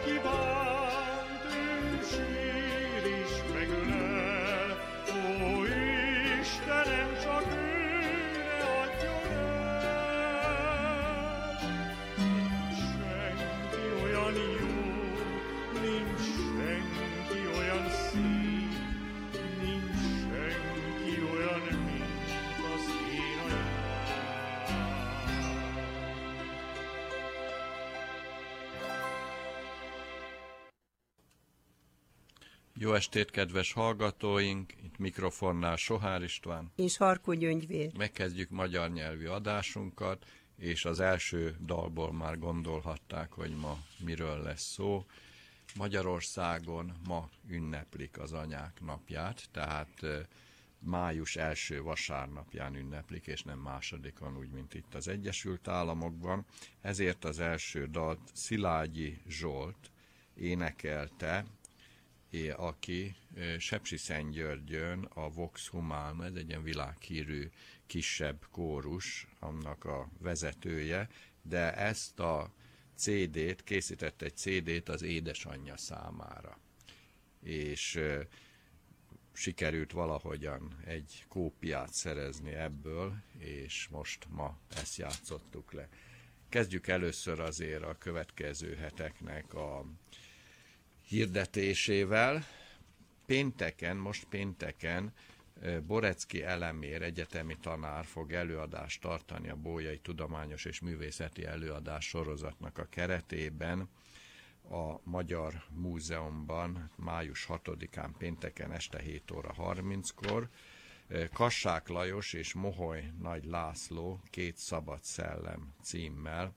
Rocky Bar. Estét, kedves hallgatóink! Itt mikrofonnál Sohár István. És Harkó Gyöngyvér. Megkezdjük magyar nyelvű adásunkat, és az első dalból már gondolhatták, hogy ma miről lesz szó. Magyarországon ma ünneplik az anyák napját, tehát május első vasárnapján ünneplik, és nem másodikon, úgy, mint itt az Egyesült Államokban. Ezért az első dalt Szilágyi Zsolt énekelte aki Sepsi Szentgyörgyön a Vox Humana, ez egy ilyen világhírű kisebb kórus, annak a vezetője, de ezt a CD-t, készített egy CD-t az édesanyja számára. És sikerült valahogyan egy kópiát szerezni ebből, és most ma ezt játszottuk le. Kezdjük először azért a következő heteknek a hirdetésével. Pénteken, most pénteken Borecki Elemér egyetemi tanár fog előadást tartani a Bójai Tudományos és Művészeti Előadás sorozatnak a keretében a Magyar Múzeumban május 6-án pénteken este 7 óra 30-kor. Kassák Lajos és Moholy Nagy László két szabad szellem címmel.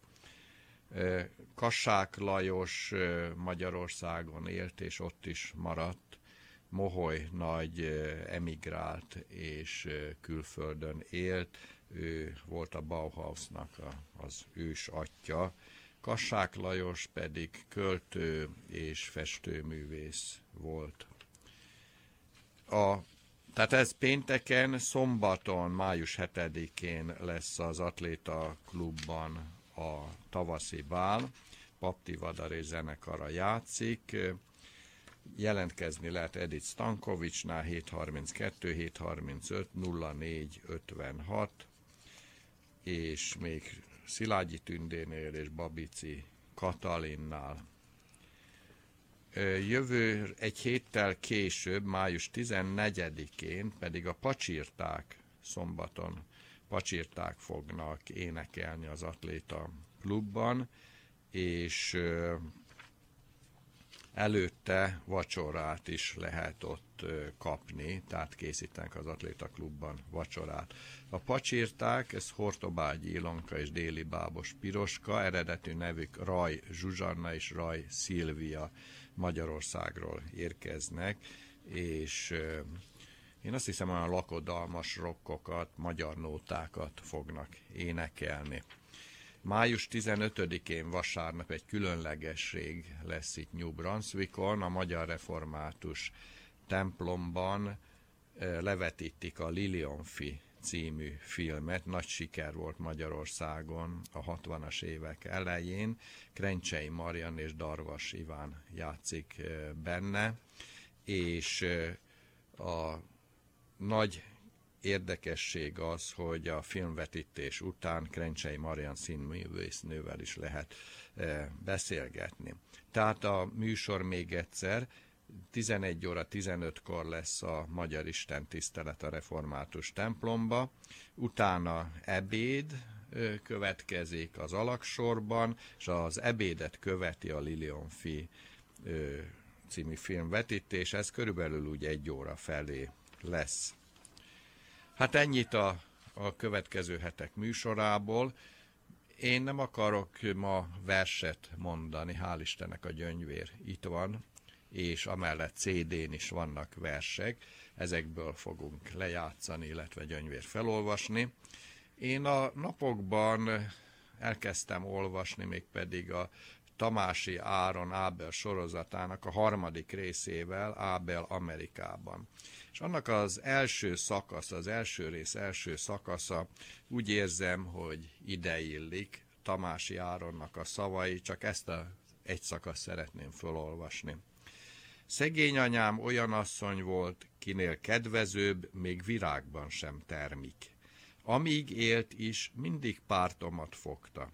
Kassák Lajos Magyarországon élt és ott is maradt. Moholy nagy emigrált és külföldön élt. Ő volt a Bauhausnak az ős atya Kassák Lajos pedig költő és festőművész volt. A, tehát ez pénteken, szombaton, május 7-én lesz az Atléta Klubban a tavaszi bál. Papti Vadar zenekara játszik. Jelentkezni lehet Edith Stankovicsnál 732 735 0456 és még Szilágyi Tündénél és Babici Katalinnál. Jövő egy héttel később, május 14-én pedig a pacsírták szombaton pacsírták fognak énekelni az atléta klubban, és előtte vacsorát is lehet ott kapni, tehát készítenek az Atléta Klubban vacsorát. A pacsírták, ez Hortobágyi Ilonka és Déli Bábos Piroska, eredetű nevük Raj Zsuzsanna és Raj Szilvia Magyarországról érkeznek, és én azt hiszem olyan lakodalmas rokkokat, magyar nótákat fognak énekelni. Május 15-én vasárnap egy különlegesség lesz itt New Brunswickon, a Magyar Református templomban levetítik a Lilionfi című filmet. Nagy siker volt Magyarországon a 60-as évek elején. Krencsei Marian és Darvas Iván játszik benne, és a nagy érdekesség az, hogy a filmvetítés után Krencsei Marian színművésznővel is lehet e, beszélgetni. Tehát a műsor még egyszer 11 óra 15-kor lesz a Magyar Isten tisztelet a református templomba, utána ebéd e, következik az alaksorban, és az ebédet követi a Lilionfi e, című filmvetítés, ez körülbelül úgy egy óra felé lesz. Hát ennyit a, a következő hetek műsorából. Én nem akarok ma verset mondani, hál' Istennek a gyöngyvér itt van, és amellett CD-n is vannak versek, ezekből fogunk lejátszani, illetve gyöngyvér felolvasni. Én a napokban elkezdtem olvasni, mégpedig a Tamási Áron Ábel sorozatának a harmadik részével Ábel Amerikában. És annak az első szakasz, az első rész első szakasza úgy érzem, hogy ideillik Tamási Áronnak a szavai, csak ezt a egy szakasz szeretném felolvasni. Szegény anyám olyan asszony volt, kinél kedvezőbb, még virágban sem termik. Amíg élt is, mindig pártomat fogta.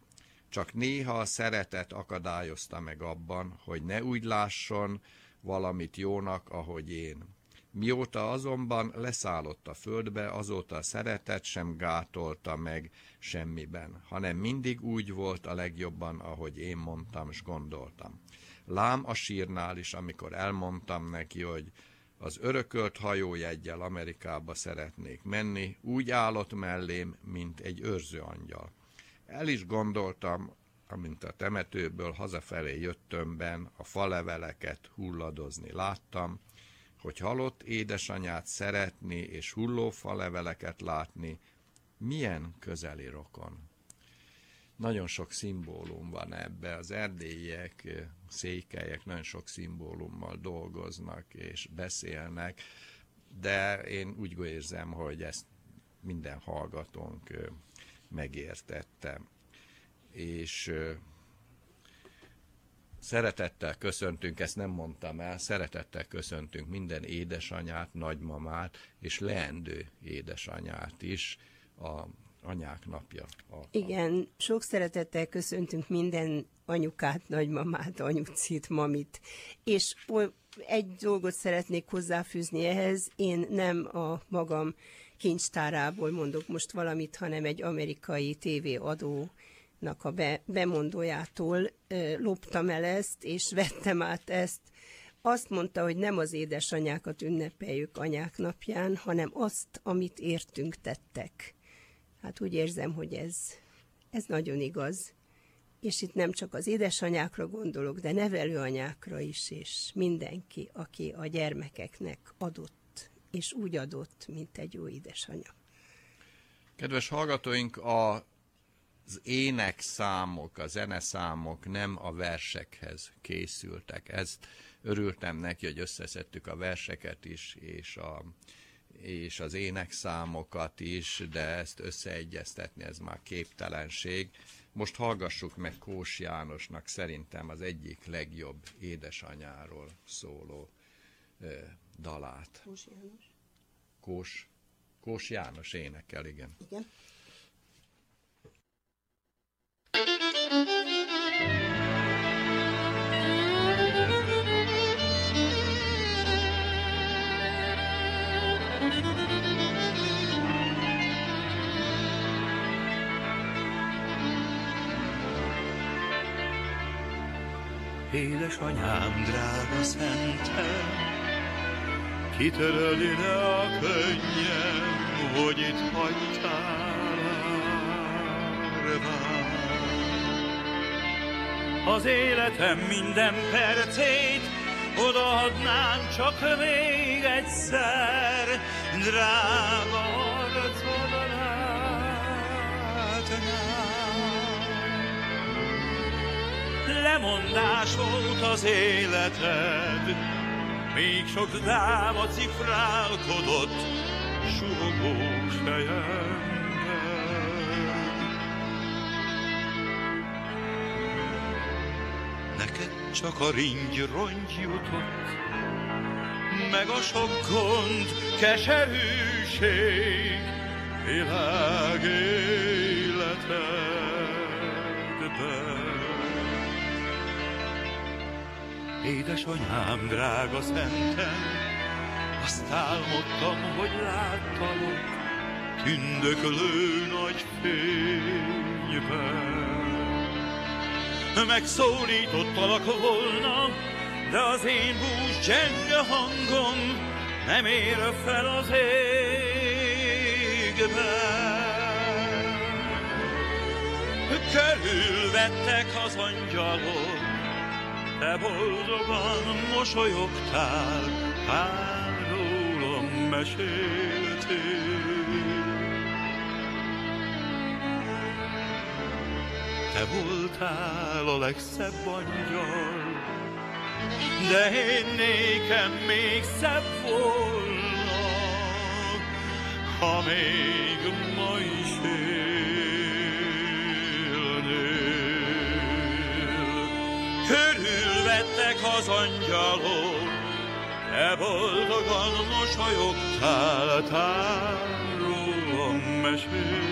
Csak néha a szeretet akadályozta meg abban, hogy ne úgy lásson valamit jónak, ahogy én. Mióta azonban leszállott a földbe, azóta a szeretet sem gátolta meg semmiben, hanem mindig úgy volt a legjobban, ahogy én mondtam és gondoltam. Lám a sírnál is, amikor elmondtam neki, hogy az örökölt hajójeggyel Amerikába szeretnék menni, úgy állott mellém, mint egy őrző angyal. El is gondoltam, amint a temetőből hazafelé jöttömben a faleveleket hulladozni láttam, hogy halott édesanyát szeretni és hullófa leveleket látni, milyen közeli rokon. Nagyon sok szimbólum van ebbe, az erdélyiek, székelyek nagyon sok szimbólummal dolgoznak és beszélnek, de én úgy érzem, hogy ezt minden hallgatónk megértette. És Szeretettel köszöntünk, ezt nem mondtam el, szeretettel köszöntünk minden édesanyát, nagymamát és leendő édesanyát is a anyák napja. A, Igen, sok szeretettel köszöntünk minden anyukát, nagymamát, anyucit, mamit. És egy dolgot szeretnék hozzáfűzni ehhez, én nem a magam kincstárából mondok most valamit, hanem egy amerikai tévéadó a be, bemondójától ö, loptam el ezt, és vettem át ezt. Azt mondta, hogy nem az édesanyákat ünnepeljük anyák napján, hanem azt, amit értünk tettek. Hát úgy érzem, hogy ez, ez nagyon igaz. És itt nem csak az édesanyákra gondolok, de nevelőanyákra is, és mindenki, aki a gyermekeknek adott, és úgy adott, mint egy jó édesanyja. Kedves hallgatóink, a az énekszámok, a zeneszámok nem a versekhez készültek. Ezt örültem neki, hogy összeszedtük a verseket is, és, a, és az énekszámokat is, de ezt összeegyeztetni, ez már képtelenség. Most hallgassuk meg Kós Jánosnak szerintem az egyik legjobb édesanyáról szóló dalát. Kós János? Kós, Kós János énekel, igen. Igen. Édesanyám, drága szentem, kitöröli le a könnyem, hogy itt hagytál árván. Az életem minden percét odaadnám csak még egyszer, drága arcodon Lemondás volt az életed, még sok dáma cifrálkodott, súgós fejem. csak a ringy rongy jutott, meg a sok gond, keserűség, világ életedben. Édesanyám, drága szentem, azt álmodtam, hogy láttalak, tündöklő nagy fényben megszólítottalak volna, de az én bús gyenge hangom nem ér fel az égbe. Körülvettek az angyalok, te boldogan mosolyogtál, hát rólam meséltél. Te voltál a legszebb angyal, de én nékem még szebb volna, ha még ma is élnél. Körülvettek az angyalok, te boldogan mosolyogtál, tárolom meséltél.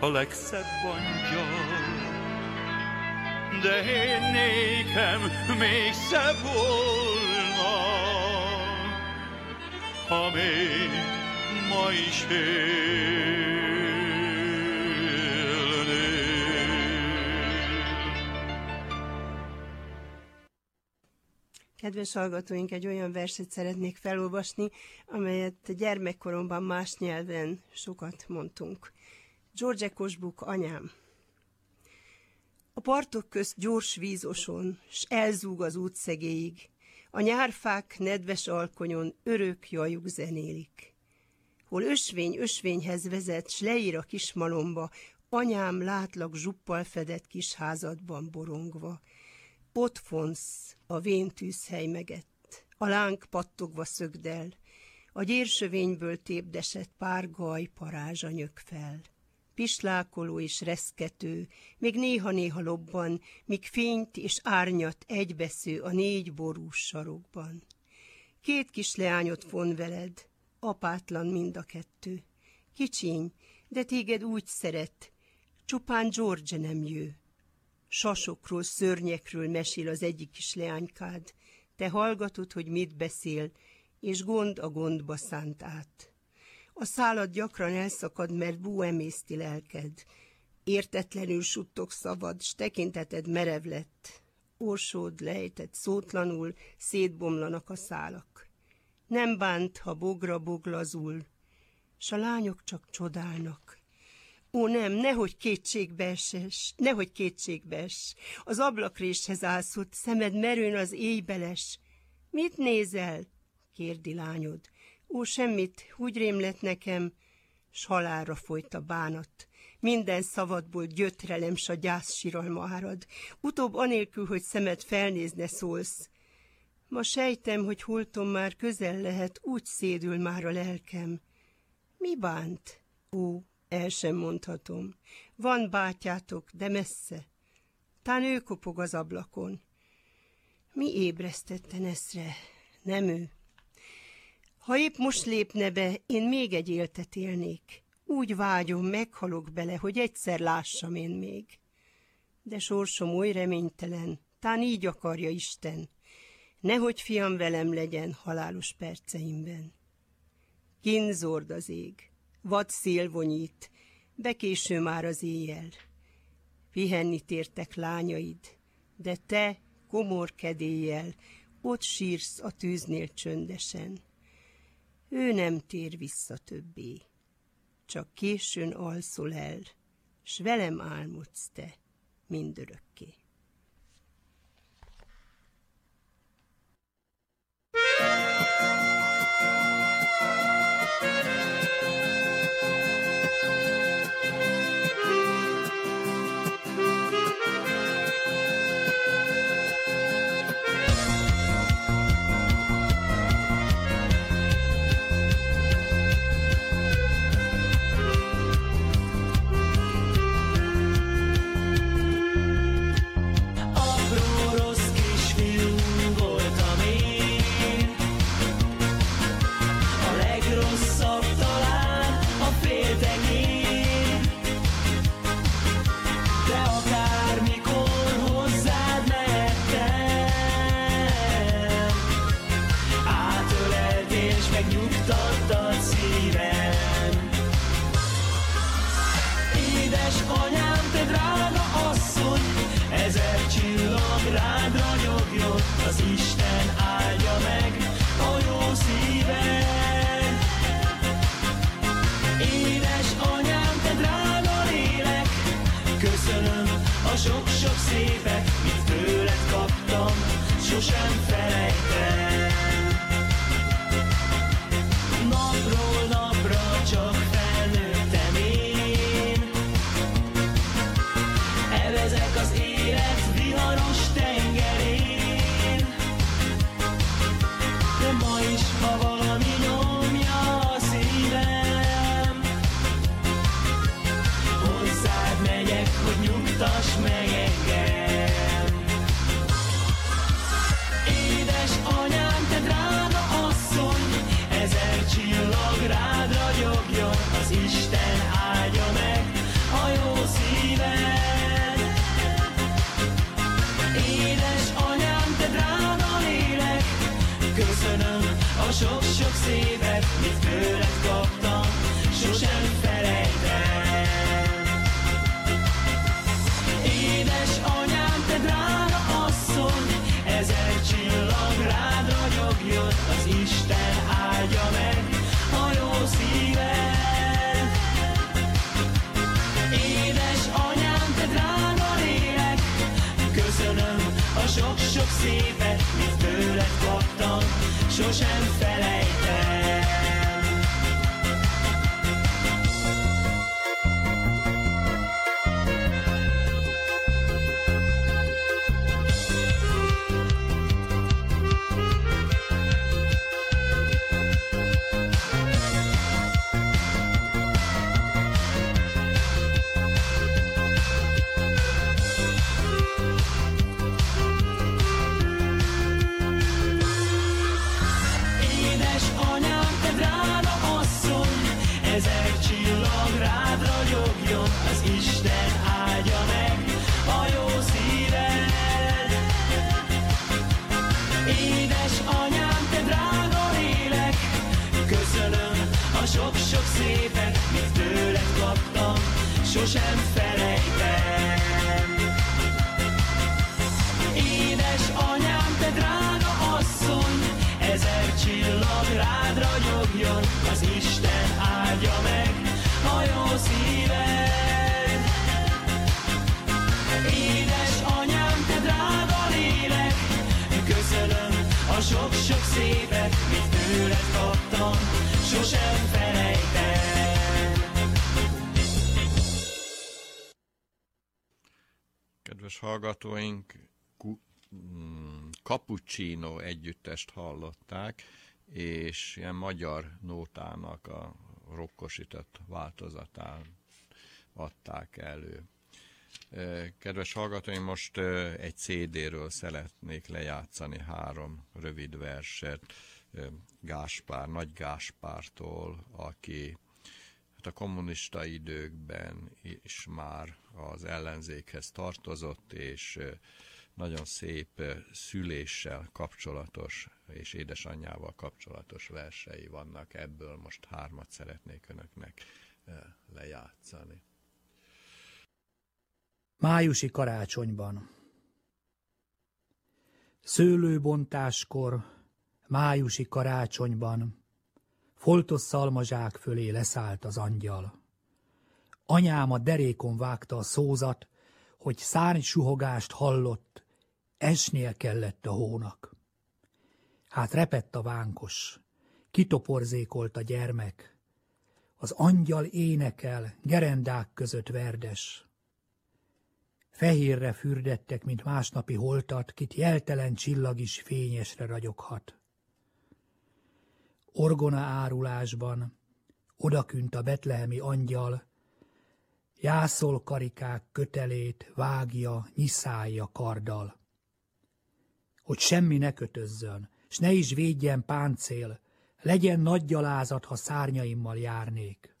a legszebb angyal. De én nékem még szebb volna, ha még ma is Kedves hallgatóink, egy olyan verset szeretnék felolvasni, amelyet gyermekkoromban más nyelven sokat mondtunk. George Kosbuk anyám. A partok közt gyors vízoson, s elzúg az útszegéig, a nyárfák nedves alkonyon örök jajuk zenélik. Hol ösvény ösvényhez vezet, s leír a kismalomba, anyám látlak zsuppal fedett kis házadban borongva. Ott fonsz a vén tűzhely megett, a láng pattogva szögdel, A gyérsövényből tépdesett párgaj parázsa nyök fel. Pislákoló és reszkető, még néha-néha lobban, míg fényt és árnyat egybesző a négy borús sarokban. Két kis leányot von veled, apátlan mind a kettő. Kicsiny, de téged úgy szeret, csupán George nem jő. Sasokról, szörnyekről mesél az egyik kis leánykád, te hallgatod, hogy mit beszél, és gond a gondba szánt át. A szálad gyakran elszakad, mert bú emészti lelked. Értetlenül suttog szavad, s tekinteted merev lett. Orsód lejtett szótlanul, szétbomlanak a szálak. Nem bánt, ha bogra boglazul, s a lányok csak csodálnak. Ó, nem, nehogy kétségbeeses, nehogy kétségbees. Az ablakréshez állszott, szemed merőn az éjbeles. Mit nézel? kérdi lányod. Ó, semmit, úgy rém lett nekem, s halálra folyt a bánat. Minden szavadból gyötrelem, s a gyász síralma árad. Utóbb anélkül, hogy szemed felnézne szólsz. Ma sejtem, hogy holtom már közel lehet, úgy szédül már a lelkem. Mi bánt? Ó, el sem mondhatom. Van bátyátok, de messze. Tán ő kopog az ablakon. Mi ébresztette Neszre? Nem ő. Ha épp most lépne be, én még egy éltet élnék. Úgy vágyom, meghalok bele, hogy egyszer lássam én még. De sorsom oly reménytelen, tán így akarja Isten. Nehogy fiam velem legyen halálos perceimben. Kínzord az ég, vad szél vonyít, bekéső már az éjjel. Pihenni tértek lányaid, de te, komor kedéllyel, ott sírsz a tűznél csöndesen. Ő nem tér vissza többé, csak későn alszol el, s velem álmodsz te mindörökké. eszébe, mit tőled kaptam, sosem felejtem. áldjon, az Isten áldja meg a jó szíved. Édes anyám, te drága lélek, köszönöm a sok-sok szépet, mit tőled kaptam, sosem felejtem. Kedves hallgatóink, mm, Cappuccino együttest hallották és ilyen magyar nótának a rokkosított változatán adták elő. Kedves hallgatóim, most egy CD-ről szeretnék lejátszani három rövid verset Gáspár, Nagy Gáspártól, aki hát a kommunista időkben is már az ellenzékhez tartozott, és nagyon szép szüléssel kapcsolatos és édesanyjával kapcsolatos versei vannak. Ebből most hármat szeretnék önöknek lejátszani. Májusi karácsonyban. Szőlőbontáskor, májusi karácsonyban, foltos szalmazsák fölé leszállt az angyal. Anyám a derékon vágta a szózat, hogy szárny suhogást hallott, esnél kellett a hónak. Hát repett a vánkos, kitoporzékolt a gyermek, az angyal énekel, gerendák között verdes. Fehérre fürdettek, mint másnapi holtat, kit jeltelen csillag is fényesre ragyoghat. Orgona árulásban, odakünt a betlehemi angyal, jászol karikák kötelét, vágja, nyiszálja karddal. Hogy semmi ne kötözzön, s ne is védjen páncél, legyen nagy gyalázat, ha szárnyaimmal járnék.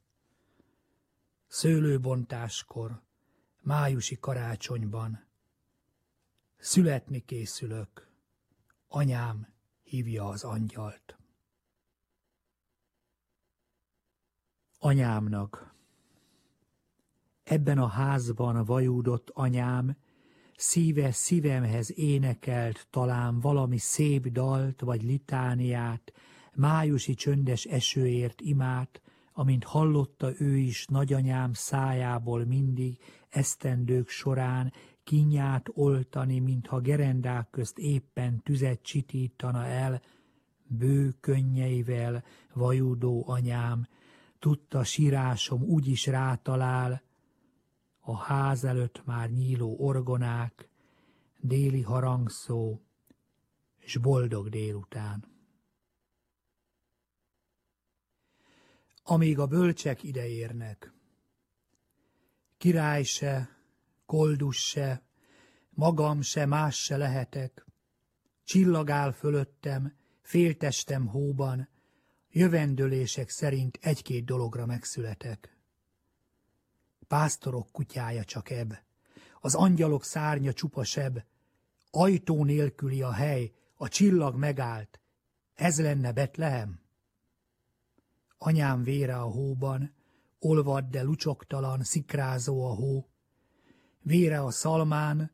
Szőlőbontáskor, májusi karácsonyban. Születni készülök, anyám hívja az angyalt. Anyámnak. Ebben a házban vajúdott anyám, szíve szívemhez énekelt talán valami szép dalt vagy litániát, májusi csöndes esőért imát, amint hallotta ő is nagyanyám szájából mindig, esztendők során kinyát oltani, mintha gerendák közt éppen tüzet csitítana el, bő könnyeivel vajúdó anyám, tudta sírásom úgyis rátalál, a ház előtt már nyíló orgonák, déli harangszó, és boldog délután. Amíg a bölcsek ideérnek, Király se, koldus se, magam se, más se lehetek. Csillagál fölöttem, féltestem hóban, jövendőlések szerint egy-két dologra megszületek. Pásztorok kutyája csak ebb, az angyalok szárnya csupa seb, ajtó nélküli a hely, a csillag megállt, ez lenne Betlehem? Anyám vére a hóban, olvad, de lucsoktalan, szikrázó a hó. Vére a szalmán,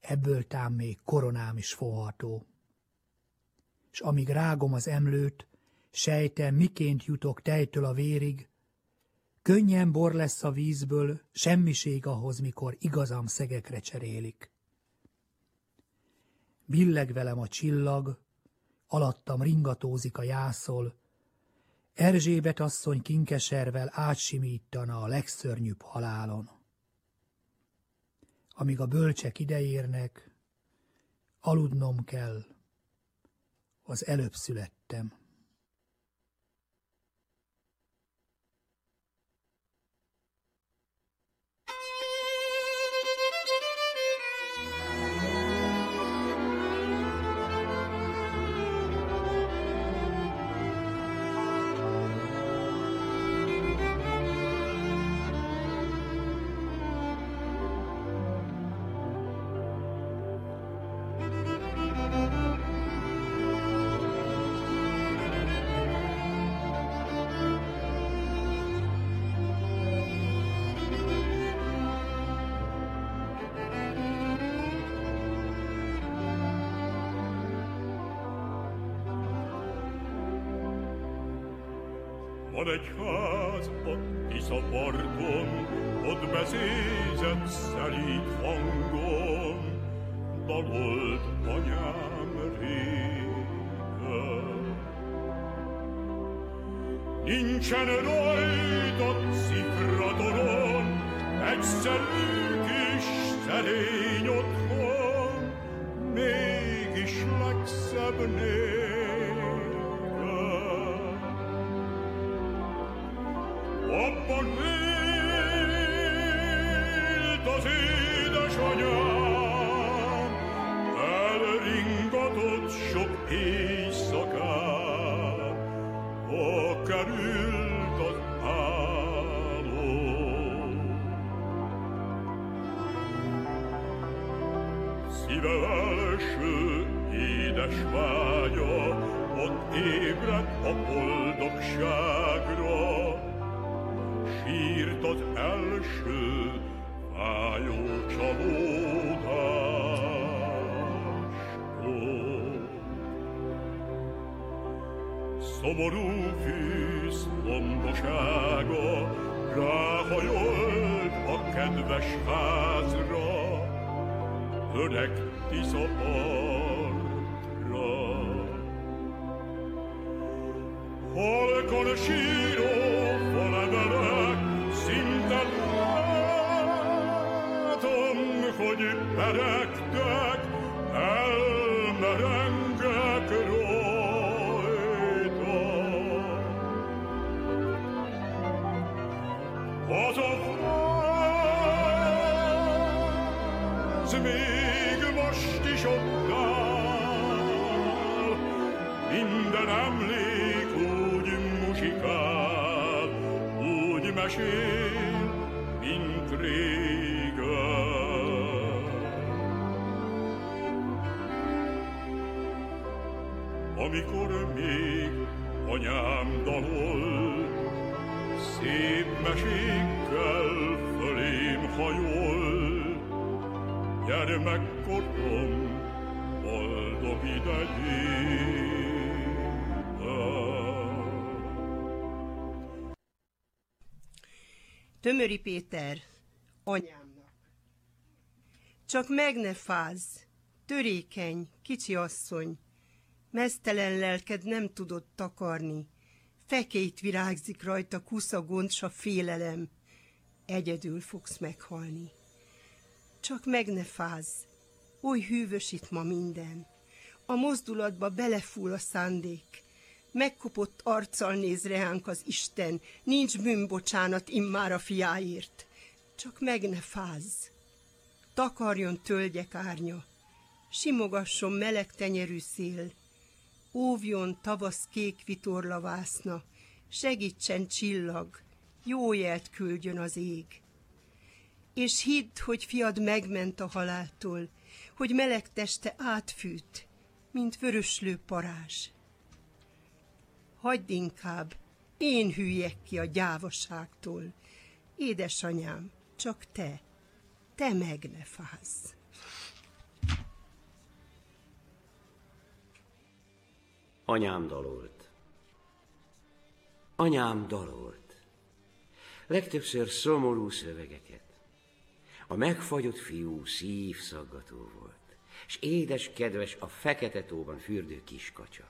ebből tám még koronám is foható. És amíg rágom az emlőt, sejtem, miként jutok tejtől a vérig, könnyen bor lesz a vízből, semmiség ahhoz, mikor igazam szegekre cserélik. Billeg velem a csillag, alattam ringatózik a jászol, Erzsébet asszony kinkeservel átsimítana a legszörnyűbb halálon. Amíg a bölcsek ideérnek, aludnom kell, az előbb születtem. Sok éjszakát, ha került az álom. Szíve első édes vágya, ott ébredt a boldogságra, sírt az első fájó csalódáskor. Szomorú fűsz lombosága ráhajolt a kedves házra, öreg tisza arra. Halkan síró áll, minden emlék úgy muzsikál, úgy mesél, mint régen. Amikor még anyám dalol, szép mesékkel fölém hajol, gyermekkorom. Tömöri Péter, anyámnak. Csak meg ne fázz, törékeny, kicsi asszony, mesztelen lelked nem tudod takarni, fekélyt virágzik rajta kusza goncsa félelem, egyedül fogsz meghalni. Csak meg ne fázz, oly hűvös itt ma minden, a mozdulatba belefúl a szándék, megkopott arccal néz reánk az Isten, nincs bűnbocsánat immár a fiáért. Csak meg ne fázz. Takarjon tölgyek árnya, simogasson meleg tenyerű szél, óvjon tavasz kék vitorlavászna, segítsen csillag, jó jelt küldjön az ég. És hidd, hogy fiad megment a haláltól, hogy meleg teste átfűt, mint vöröslő parázs hagyd inkább, én hülyek ki a gyávaságtól. Édesanyám, csak te, te meg ne fázz. Anyám dalolt. Anyám dalolt. Legtöbbször szomorú szövegeket. A megfagyott fiú szívszaggató volt, és édes kedves a fekete tóban fürdő kiskacsa.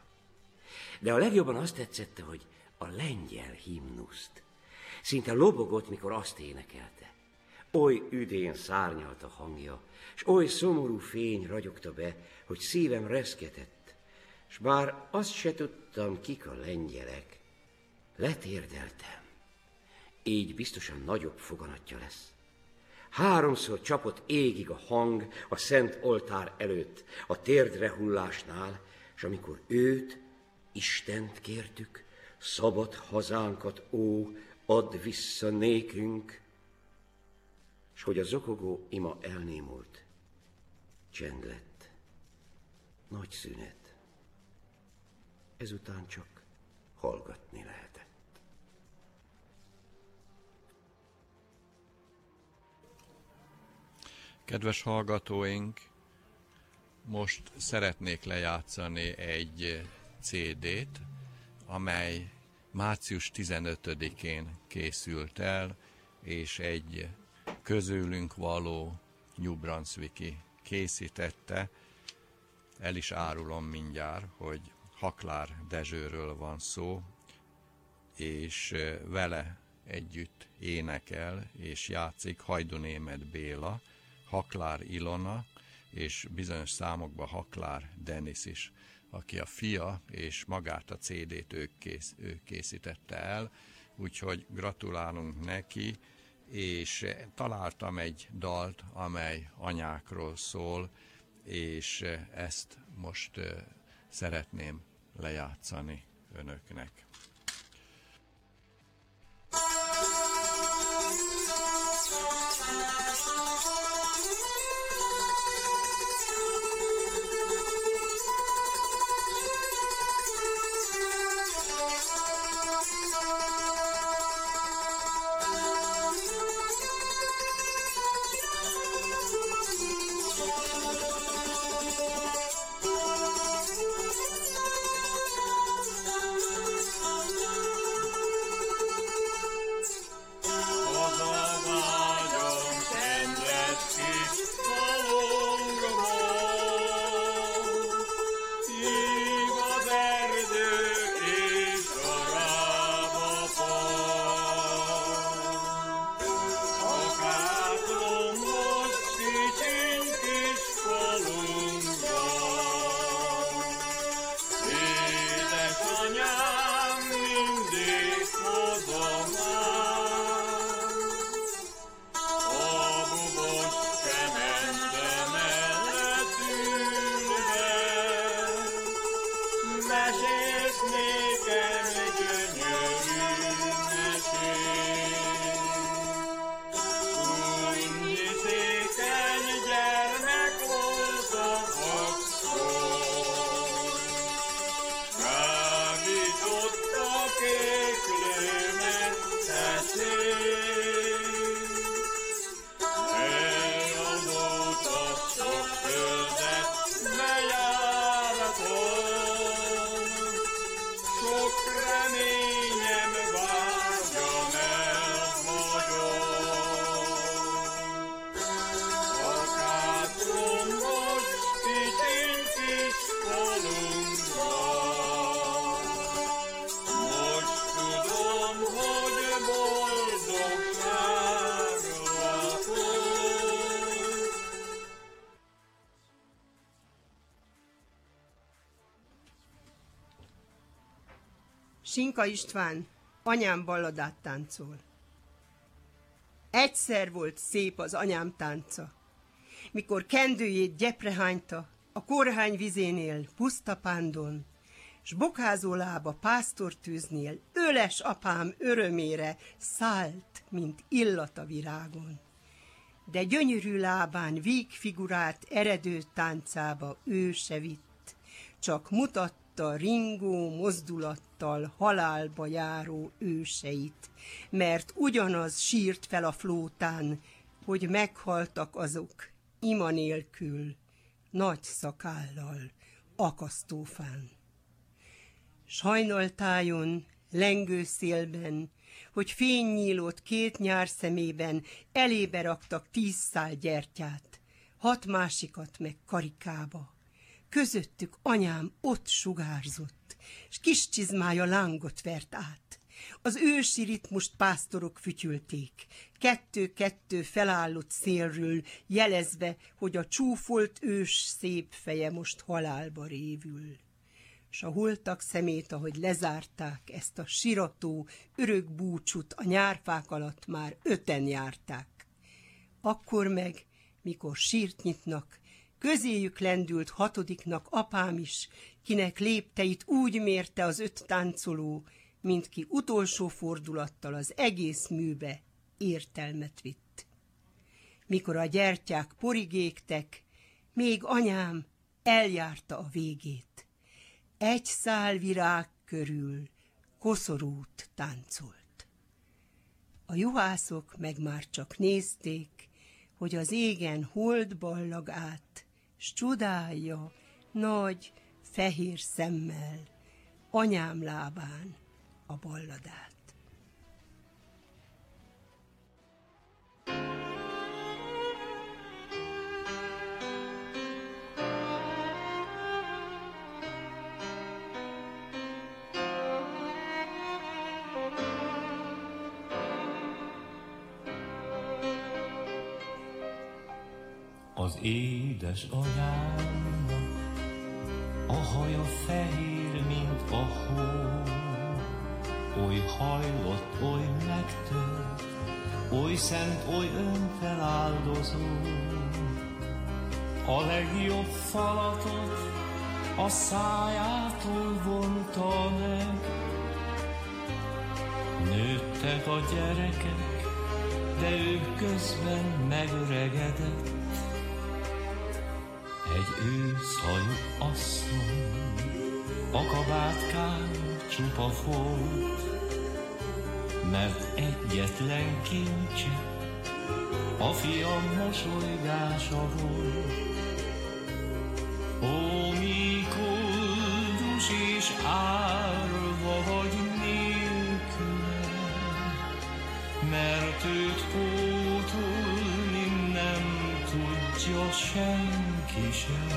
De a legjobban azt tetszette, hogy a lengyel himnuszt. Szinte lobogott, mikor azt énekelte. Oly üdén szárnyalt a hangja, s oly szomorú fény ragyogta be, hogy szívem reszketett, s bár azt se tudtam, kik a lengyelek, letérdeltem. Így biztosan nagyobb foganatja lesz. Háromszor csapott égig a hang a szent oltár előtt, a térdre hullásnál, és amikor őt Istent kértük, szabad hazánkat, ó, add vissza nékünk, s hogy a zokogó ima elnémult, csend lett, nagy szünet. Ezután csak hallgatni lehetett. Kedves hallgatóink, most szeretnék lejátszani egy CD-t, amely március 15-én készült el, és egy közülünk való New Brunswicki készítette. El is árulom mindjárt, hogy Haklár Dezsőről van szó, és vele együtt énekel és játszik Hajdunémet Béla, Haklár Ilona, és bizonyos számokban Haklár Denis is, aki a fia, és magát a CD-t ők, kész, ők készítette el, úgyhogy gratulálunk neki, és találtam egy dalt, amely anyákról szól, és ezt most szeretném lejátszani önöknek. Sinka István anyám balladát táncol. Egyszer volt szép az anyám tánca, mikor kendőjét gyepre hányta, a korhány vizénél, puszta pándon, s bokházó lába pásztortűznél, öles apám örömére szállt, mint illat a virágon. De gyönyörű lábán víg figurát eredő táncába ő se vitt, csak mutatta ringó mozdulattal halálba járó őseit, mert ugyanaz sírt fel a flótán, hogy meghaltak azok ima nélkül, nagy szakállal, akasztófán. Sajnaltájon, lengő szélben, hogy fény nyílott két nyár szemében, elébe raktak tíz szál gyertyát, hat másikat meg karikába. Közöttük anyám ott sugárzott, s kis csizmája lángot vert át. Az ősi ritmust pásztorok fütyülték, kettő-kettő felállott szélről, jelezve, hogy a csúfolt ős szép feje most halálba révül. S a holtak szemét, ahogy lezárták ezt a sirató, örök búcsút a nyárfák alatt már öten járták. Akkor meg, mikor sírt nyitnak, közéjük lendült hatodiknak apám is, kinek lépteit úgy mérte az öt táncoló, mint ki utolsó fordulattal az egész műbe értelmet vitt. Mikor a gyertyák porigégtek, még anyám eljárta a végét. Egy szál virág körül koszorút táncolt. A juhászok meg már csak nézték, hogy az égen hold ballag át, s csodálja nagy, fehér szemmel, anyám lábán a balladát. Az édes anyámnak a haja fehér, mint a hó, oly hajlott, oly megtört, oly szent, oly önfeláldozó. A legjobb falatot a szájától vonta meg. Nőttek a gyerekek, de ő közben megöregedett. Egy őszhajú asszony, a kabátkán csupa volt, mert egyetlen kincse a fiam mosolygása volt. Ó, mi koldus és árva vagy nélküle, mert őt pótolni nem tudja senki sem.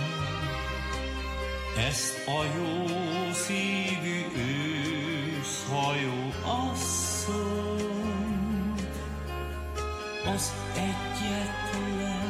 Ezt a jó szívű őszhajó asszony, az egyetlen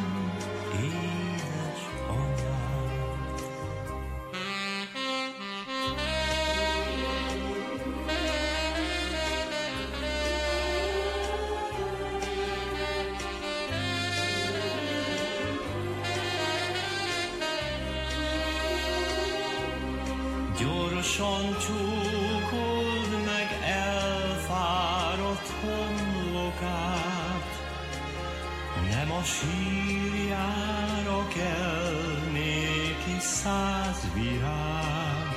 Gyorsan csókold meg elfáradt homlokát, nem a sírjára kell néki száz virág.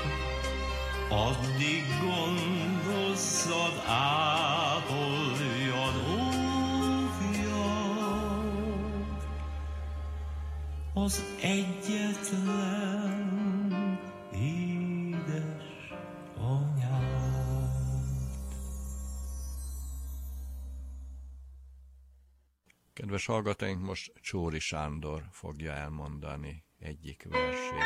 Addig gondozzad, ápoljad, ó fiam, az egyetlen Kedves hallgatóink, most Csóri Sándor fogja elmondani egyik versét.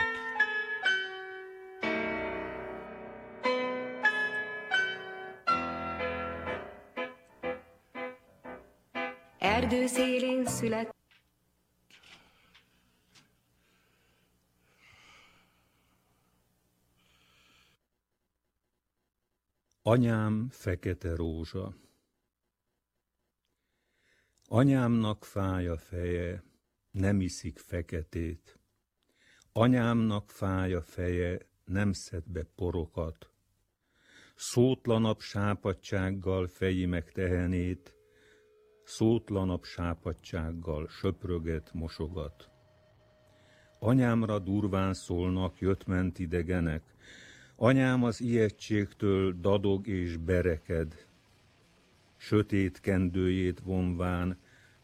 Erdő szélén szület. Anyám fekete rózsa Anyámnak fáj a feje, nem iszik feketét. Anyámnak fáj a feje, nem szed be porokat. Szótlanabb sápadsággal feji meg tehenét, szótlanabb sápadsággal söpröget, mosogat. Anyámra durván szólnak jött-ment idegenek, anyám az ijegységtől dadog és bereked, sötét kendőjét vonván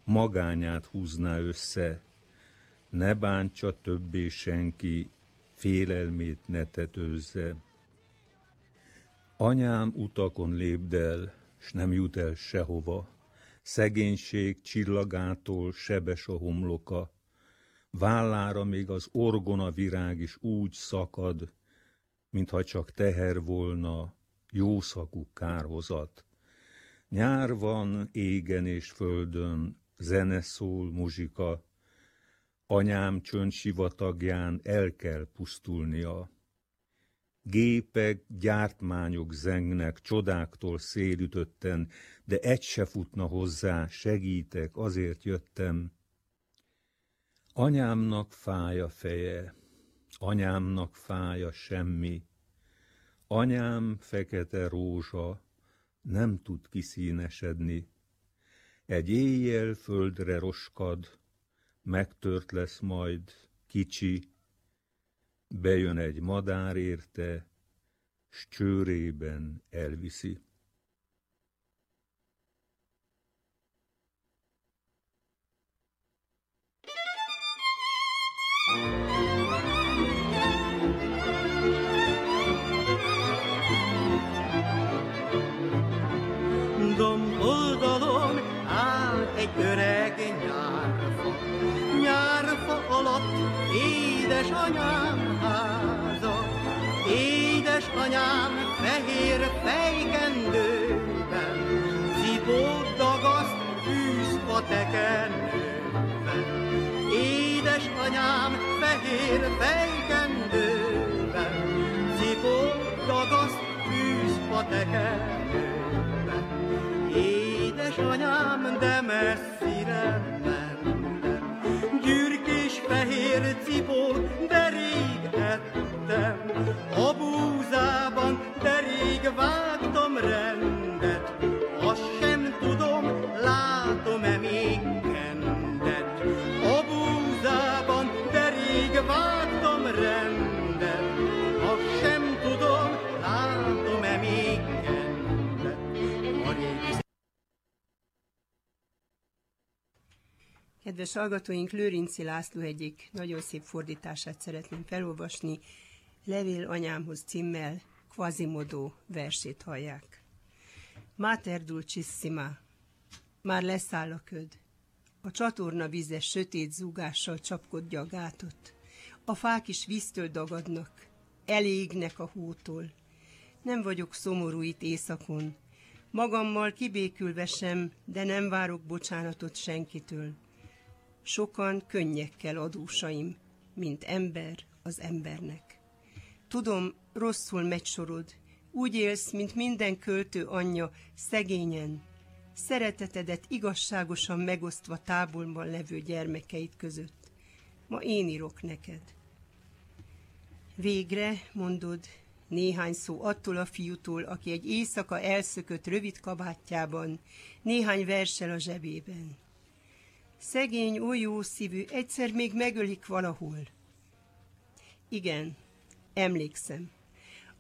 magányát húzná össze, ne bántsa többé senki, félelmét ne tetőzze. Anyám utakon lépdel, s nem jut el sehova, szegénység csillagától sebes a homloka, vállára még az orgona virág is úgy szakad, mintha csak teher volna, jószagú kárhozat. Nyár van égen és földön, zene szól, muzsika, anyám csönd sivatagján el kell pusztulnia. Gépek, gyártmányok zengnek, csodáktól szélütötten, de egy se futna hozzá, segítek, azért jöttem. Anyámnak fáj a feje, anyámnak fáj a semmi, anyám fekete rózsa, nem tud kiszínesedni. Egy éjjel földre roskad, megtört lesz majd, kicsi, bejön egy madár érte, s csőrében elviszi. Cipót dagaszt fűz a tekernőben. Édes Édesanyám fehér fejkendőben, Cipó dagaszt fűz a tekerőben. Édesanyám, de messzire mentem, Gyürkés fehér cipó, de rég ettem, A búzában, de rég vágtam Kedves hallgatóink, Lőrinci László egyik nagyon szép fordítását szeretném felolvasni. Levél anyámhoz címmel Quasimodo versét hallják. Mater dulcissima, már leszáll a köd. A csatorna vizes sötét zúgással csapkodja a gátot. A fák is víztől dagadnak, elégnek a hótól. Nem vagyok szomorú itt éjszakon, magammal kibékülve sem, de nem várok bocsánatot senkitől. Sokan könnyekkel adósaim, mint ember az embernek. Tudom, rosszul megy sorod, úgy élsz, mint minden költő anyja, szegényen, szeretetedet igazságosan megosztva táborban levő gyermekeid között. Ma én írok neked. Végre, mondod, néhány szó attól a fiútól, aki egy éjszaka elszökött rövid kabátjában, néhány versel a zsebében. Szegény, oly jó szívű, egyszer még megölik valahol. Igen, emlékszem.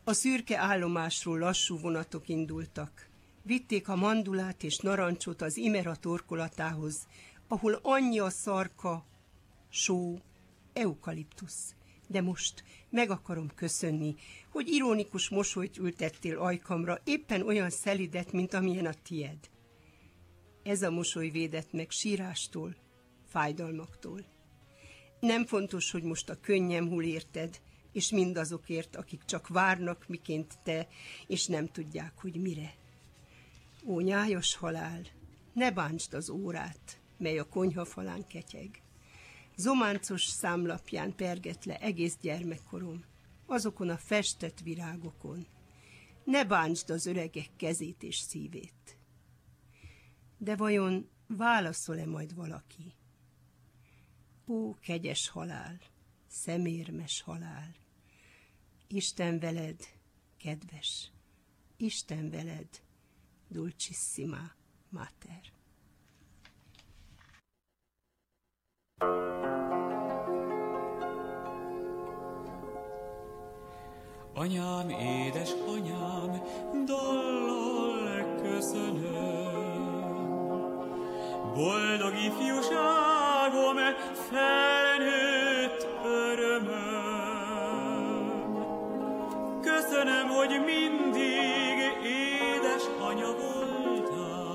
A szürke állomásról lassú vonatok indultak. Vitték a mandulát és narancsot az Imera torkolatához, ahol annyi a szarka, só, eukaliptusz. De most meg akarom köszönni, hogy ironikus mosolyt ültettél ajkamra, éppen olyan szelidet, mint amilyen a tied. Ez a mosoly védett meg sírástól, fájdalmaktól. Nem fontos, hogy most a könnyem hull érted, és mindazokért, akik csak várnak, miként te, és nem tudják, hogy mire. Ó, nyájas halál, ne bántsd az órát, mely a konyha falán ketyeg. Zománcos számlapján perget le egész gyermekkorom, azokon a festett virágokon. Ne bántsd az öregek kezét és szívét. De vajon válaszol-e majd valaki? Ó, kegyes halál, szemérmes halál, Isten veled, kedves, Isten veled, dulcissima mater. Anyám, édes anyám, dallal köszönöm. Boldog ifjúságom, felnőtt örömöm. Köszönöm, hogy mindig édes anya voltál.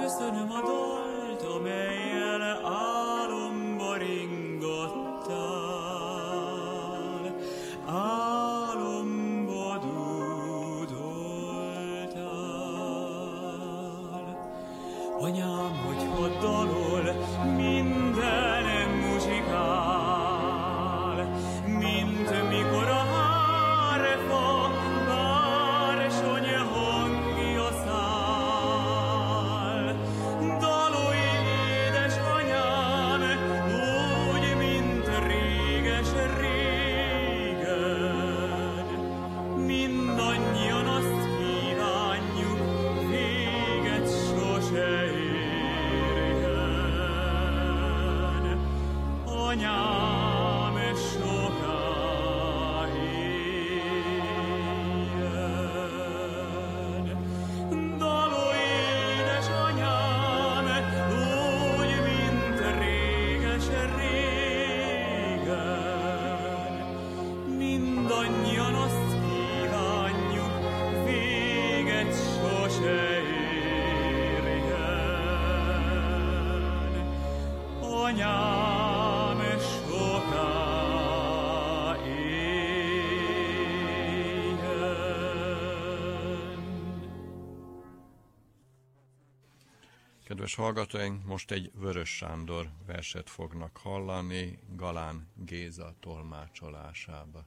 Köszönöm a dalt, amelyel álomba Kedves hallgatóink, most egy Vörös Sándor verset fognak hallani Galán Géza tolmácsolásába.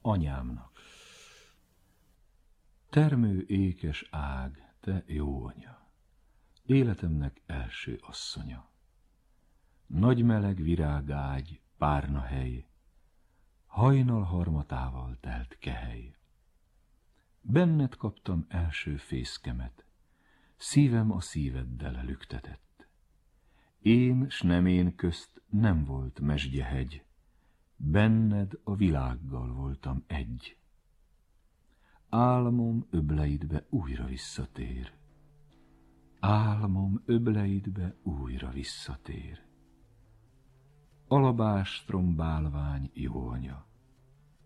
Anyámnak Termő ékes ág, te jó anya, életemnek első asszonya. Nagy meleg virágágy, párna hely, hajnal harmatával telt kehely. Benned kaptam első fészkemet, szívem a szíveddel elüktetett. Én s nem én közt nem volt mesgyehegy, benned a világgal voltam egy. Álmom öbleidbe újra visszatér, álmom öbleidbe újra visszatér. Alabástrom bálvány jó anya,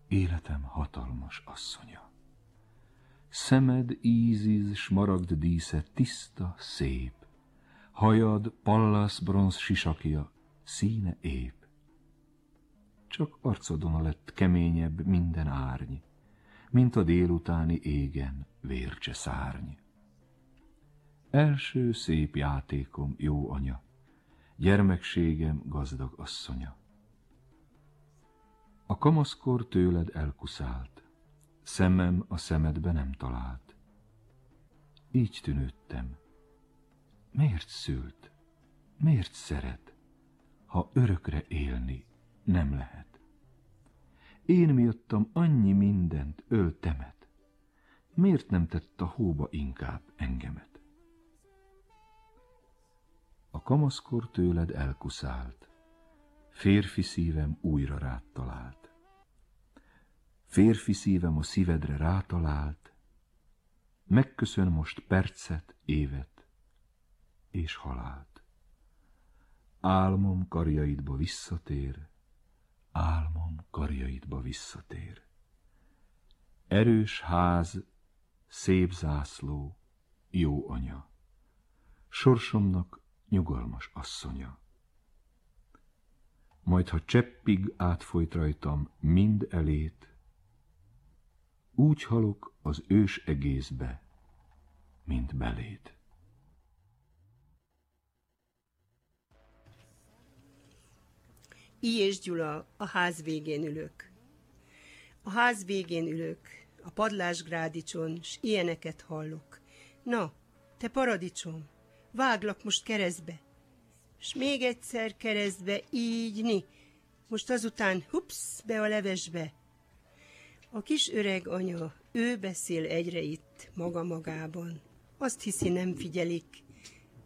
életem hatalmas asszonya. Szemed íziz, smaragd dísze, tiszta, szép. Hajad, pallasz, bronz sisakja, színe ép. Csak arcodon lett keményebb minden árny, mint a délutáni égen vércse szárny. Első szép játékom, jó anya, gyermekségem gazdag asszonya. A kamaszkor tőled elkuszált, szemem a szemedbe nem talált. Így tűnődtem. Miért szült? Miért szeret, ha örökre élni nem lehet? Én miattam annyi mindent öltemet, miért nem tett a hóba inkább engemet? A kamaszkor tőled elkuszált, férfi szívem újra rád talált. Férfi szívem a szívedre rátalált, megköszön most percet, évet és halált. Álmom karjaidba visszatér, álmom karjaidba visszatér. Erős ház, szép zászló, jó anya, sorsomnak nyugalmas asszonya. Majd, ha cseppig átfolyt rajtam mind elét, úgy halok az ős egészbe, mint beléd. I és Gyula, a ház végén ülök. A ház végén ülök, a padlásgrádicson, s ilyeneket hallok. Na, te paradicsom, váglak most keresztbe. S még egyszer keresztbe, így ni. Most azután, hupsz, be a levesbe. A kis öreg anya, ő beszél egyre itt, maga magában. Azt hiszi, nem figyelik,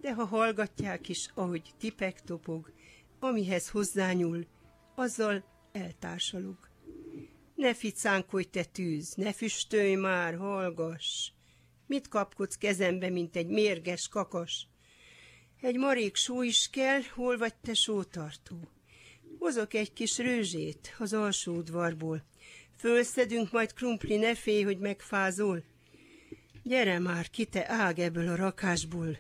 de ha hallgatják is, ahogy tipek topog, amihez hozzányúl, azzal eltársalog. Ne ficánkodj, te tűz, ne füstölj már, hallgass! Mit kapkodsz kezembe, mint egy mérges kakas? Egy marék só is kell, hol vagy te sótartó? Hozok egy kis rőzsét az alsó udvarból, Fölszedünk majd krumpli, ne félj, hogy megfázol. Gyere már ki, te ág ebből a rakásból.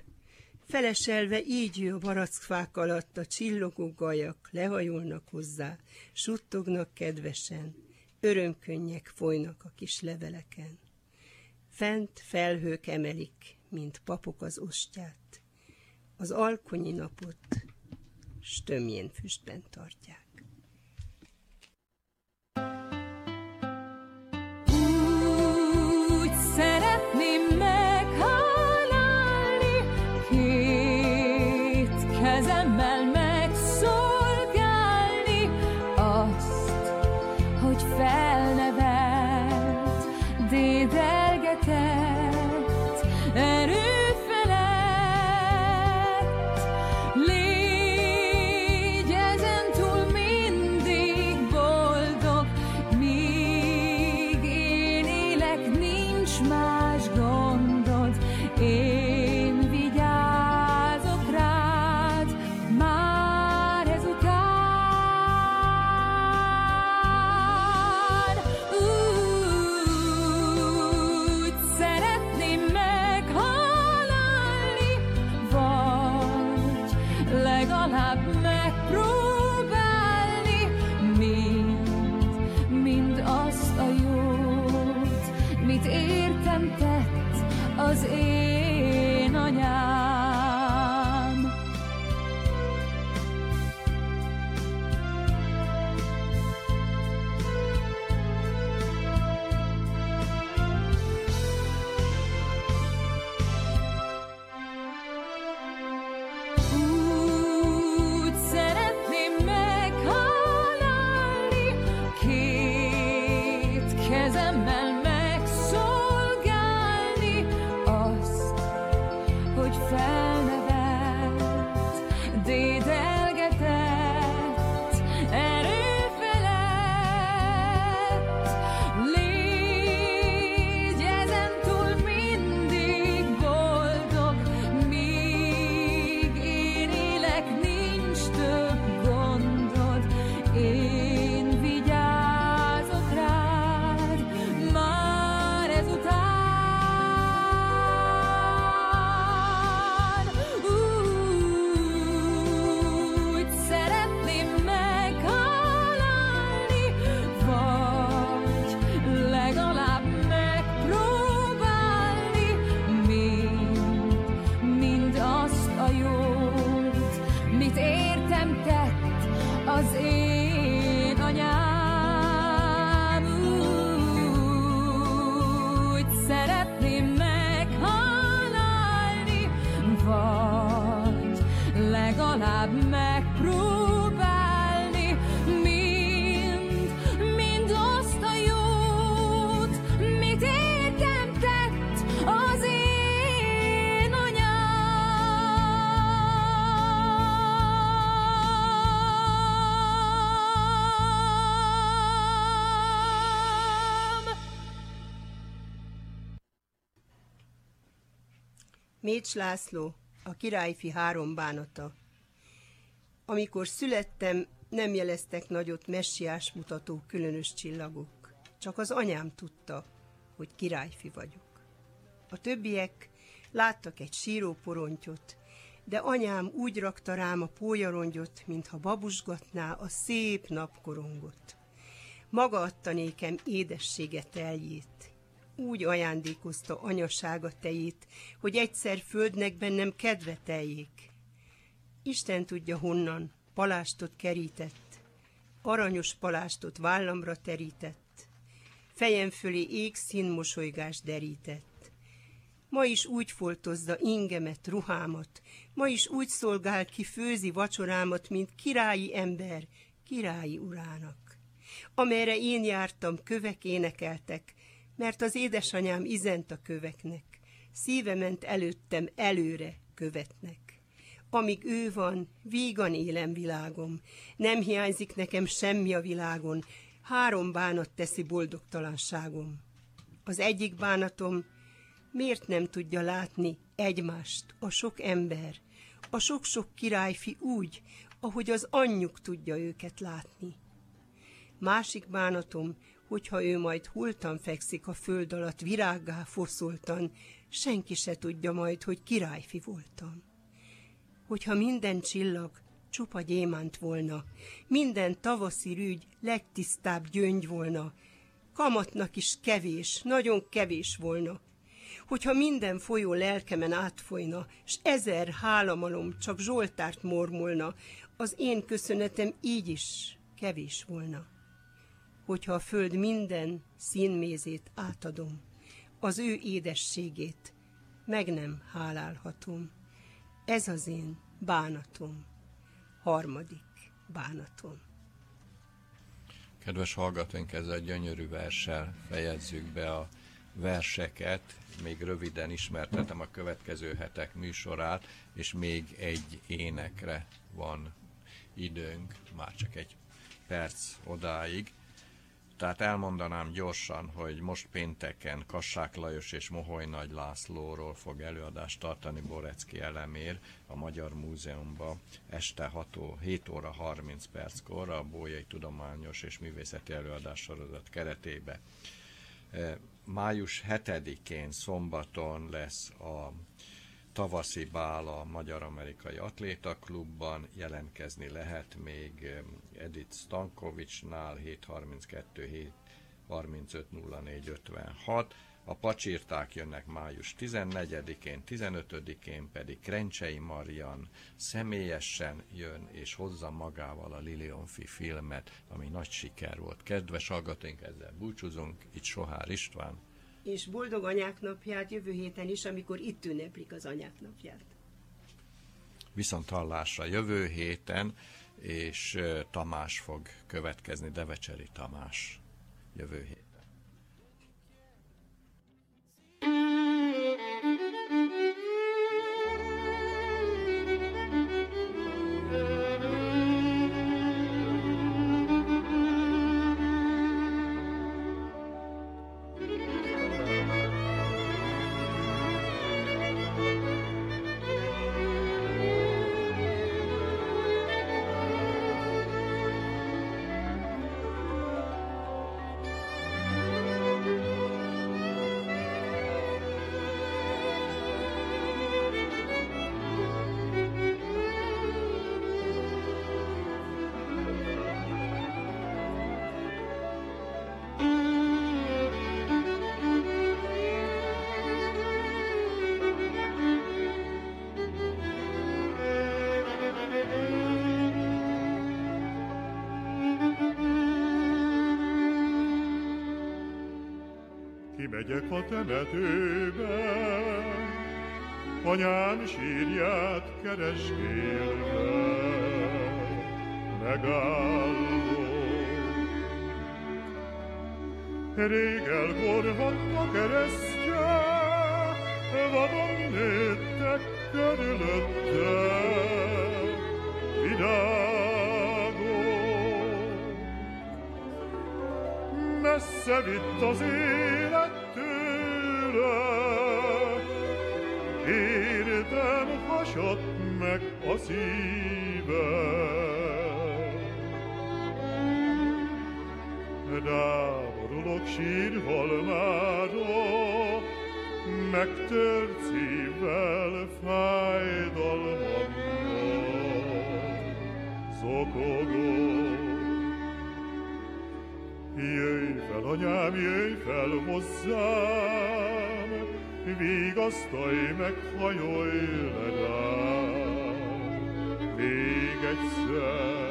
Feleselve így ő a barackfák alatt, a csillogó gajak lehajolnak hozzá, suttognak kedvesen, örömkönnyek folynak a kis leveleken. Fent felhők emelik, mint papok az ostját, az alkonyi napot stömjén füstben tartják. Mit értem legalább megpróbálni mind, mind azt a jót, mit értem tett az én anyám. Mécs László, a királyfi három bánata. Amikor születtem, nem jeleztek nagyot messiás mutató különös csillagok. Csak az anyám tudta, hogy királyfi vagyok. A többiek láttak egy síró porontyot, de anyám úgy rakta rám a pólyarongyot, mintha babusgatná a szép napkorongot. Maga adta nékem édessége teljét, úgy ajándékozta anyasága tejét, hogy egyszer földnek bennem kedve teljék. Isten tudja honnan, palástot kerített, aranyos palástot vállamra terített, fejem fölé égszín mosolygás derített. Ma is úgy foltozza ingemet, ruhámat, ma is úgy szolgál ki főzi vacsorámat, mint királyi ember, királyi urának. Amerre én jártam, kövek énekeltek, mert az édesanyám izent a köveknek, szíve ment előttem előre követnek. Amíg ő van, vígan élem világom, nem hiányzik nekem semmi a világon, három bánat teszi boldogtalanságom. Az egyik bánatom, miért nem tudja látni egymást a sok ember, a sok-sok királyfi úgy, ahogy az anyjuk tudja őket látni. Másik bánatom, hogyha ő majd hultan fekszik a föld alatt virággá foszoltan, senki se tudja majd, hogy királyfi voltam. Hogyha minden csillag csupa gyémánt volna, minden tavaszi rügy legtisztább gyöngy volna, kamatnak is kevés, nagyon kevés volna, hogyha minden folyó lelkemen átfolyna, s ezer hálamalom csak Zsoltárt mormolna, az én köszönetem így is kevés volna. Hogyha a föld minden színmézét átadom, az ő édességét meg nem hálálhatom. Ez az én bánatom, harmadik bánatom. Kedves hallgatóink, ezzel gyönyörű verssel fejezzük be a verseket. Még röviden ismertetem a következő hetek műsorát, és még egy énekre van időnk, már csak egy perc odáig. Tehát elmondanám gyorsan, hogy most pénteken Kassák Lajos és Moholy Nagy Lászlóról fog előadást tartani Borecki Elemér a Magyar Múzeumban este 6 ó, 7 óra 30 perckor a Bójai Tudományos és Művészeti Előadás sorozat keretébe. Május 7-én szombaton lesz a tavaszi bál a Magyar-Amerikai Atléta Klubban, jelentkezni lehet még Edith Stankovicsnál 732 7 35 04 56, A pacsirták jönnek május 14-én, 15-én pedig Krencsei Marian személyesen jön és hozza magával a Lilionfi filmet, ami nagy siker volt. Kedves hallgatóink, ezzel búcsúzunk, itt Sohár István. És boldog anyák napját jövő héten is, amikor itt ünneplik az anyák napját. Viszont hallásra jövő héten, és Tamás fog következni, Devecseri Tamás jövő héten. Kimegyek a temetőbe, anyám sírját kereskélve, megállok. Rég elkorhadt a keresztje, vadon nőttek körülötte, vidágok. Messze vitt az élet Érdem hasadt meg a szíve. Ráborulok sírhalmára, megtört szívvel fájdalmammal. Zokogok, Jöjj fel, anyám, jöjj fel hozzám, vigasztalj meg, hajolj le rám. Még egyszer.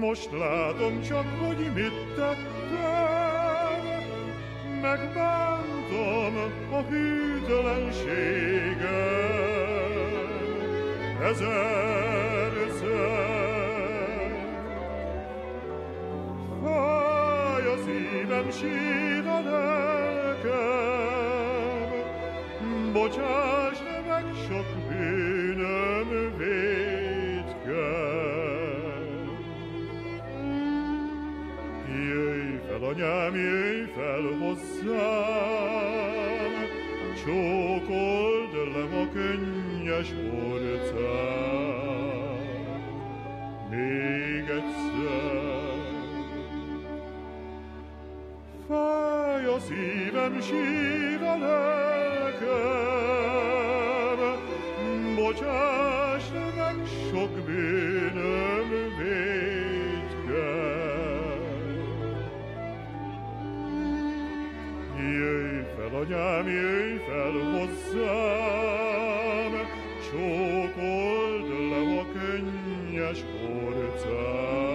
Most látom csak, hogy mit tettem, megbántam a hűtlenségem. Ezerszer fáj a szívem, sír a lelkem, bocsáss meg sok bűnöm védkem. Jöjj fel, anyám, jöjj fel hozzám, csókold le a könnyes orcám. Még egyszer. Fáj a szívem síva nekem. Bocsáss meg sok bűnöm védkem. Jöjj fel, anyám, jöjj fel hozzám, csókold le a könnyes orcám.